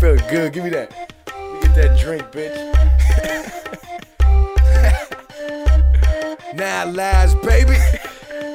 Feel good. Give me that. Get that drink, bitch. Nine lives, baby.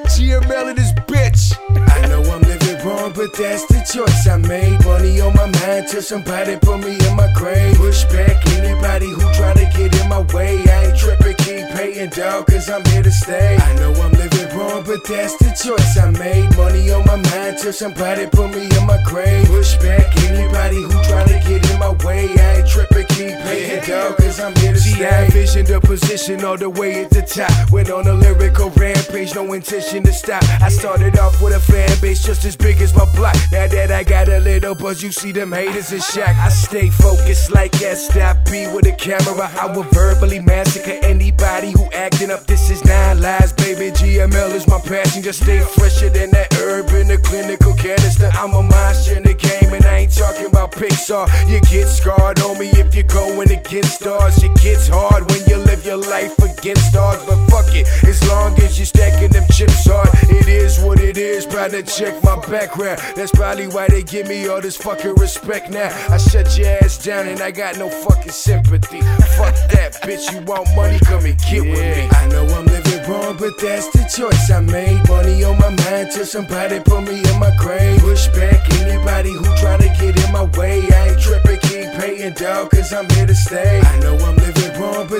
GML in this bitch. I know I'm living wrong, but that's the choice I made. Money on my mind till somebody put me in my grave. Push back anybody who try to get in my way. I ain't tripping, keep paying dog, cause I'm here to stay. I know I'm living wrong, but that's the choice I made. Money on my mind till somebody put me in my grave. Push back anybody who try to get in my way. I ain't tripping, keep paying dog, cause I'm here to Had vision, the position all the way at the top. Went on a lyrical rampage, no intention to stop. I started off with a fan base just as big as my block. Now that I got a little buzz, you see them haters in shock. I stay focused like S.B with a camera. I will verbally massacre anybody who acting up. This is nine lives, baby. GML is my passion. Just stay fresher than that herb in the clinical canister. I'm a monster in the game, and I ain't talking about Pixar. You get scarred on me if you're going against stars. You gets hard when you live your life against odds, but fuck it. As long as you're stacking them chips hard, it is what it is. Trying to check my background. That's probably why they give me all this fucking respect now. I shut your ass down and I got no fucking sympathy. Fuck that, bitch. You want money? Come and get with me. I know I'm living wrong, but that's the choice I made. Money on my mind till somebody put me in my grave. Push back anybody who try to get in my way. I ain't tripping, keep paying dog, cause I'm here to stay. I know I'm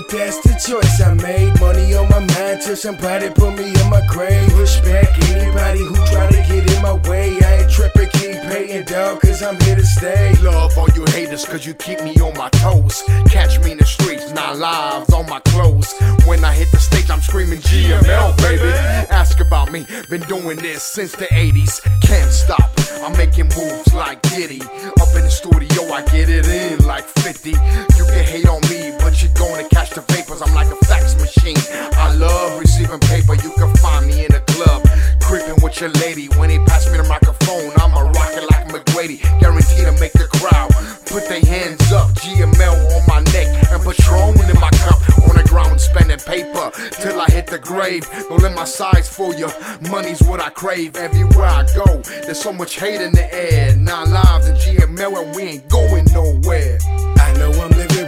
but that's the choice I made. Money on my mind till somebody put me in my grave. Push back anybody who try to get in my way. I ain't tripping, keep paying dog, cause I'm here to stay. Love all you haters, cause you keep me on my toes. Catch me in the streets, not lives on my clothes. When I hit the stage, I'm screaming GML, baby. Ask about me, been doing this since the 80s. Can't stop, I'm making moves like Diddy. Up in the studio, I get it in like 50. You can hate on me, your lady when he pass me the microphone. I'm a rocket like McGrady, guaranteed to make the crowd put their hands up. GML on my neck and Patron in my cup. On the ground, spending paper till I hit the grave. Don't let my size fool you. Money's what I crave everywhere I go. There's so much hate in the air. Nine lives in GML and we ain't going nowhere.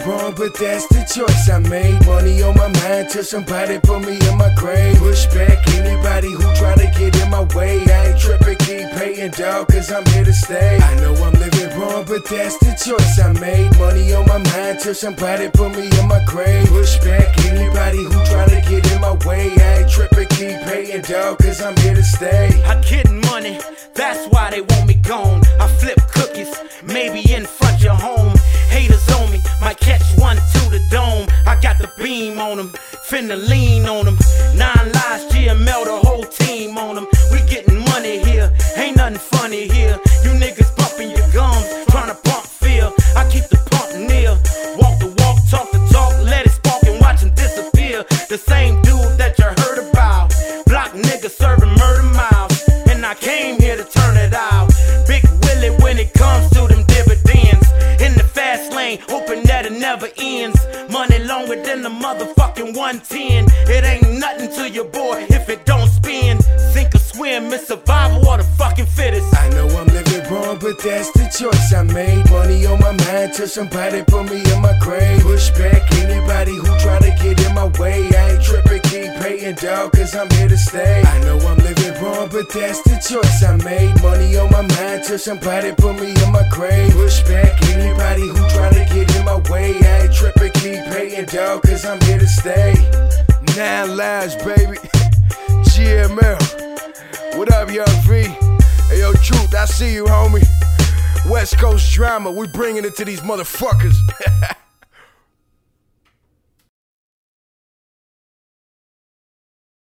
Wrong, but that's the choice I made. Money on my mind till somebody put me in my grave. Push back anybody who try to get in my way. I ain't tripping, keep paying dog, cause I'm here to stay. I know I'm living wrong, but that's the choice I made. Money on my mind till somebody put me in my grave. Push back anybody who try to get in my way. I ain't tripping, keep paying dog, cause I'm here to stay. I get money, that's why they want me gone. I flip cookies, maybe in front your home. Haters on me, might catch one to the dome. I got the beam on them, finna lean on them. Nine lives, GML, the Money longer than the motherfucking 110. It ain't nothing to your boy if it don't spin. Sink or swim, it's survival or the fucking fittest. I know I'm living wrong, but that's the choice I made. Money on my mind till somebody put me in my grave. Push back anybody who try to get in my way. I ain't tripping, keep paying dog, cause I'm here to stay. I know I'm but that's the choice I made. Money on my mind till somebody put me in my grave. Push back anybody who try to get in my way. I ain't tripping, keep paying dog, cause I'm here to stay. Nine lives, baby. GML. What up, Young V? Hey, yo, Truth, I see you, homie. West Coast drama, we bringing it to these motherfuckers.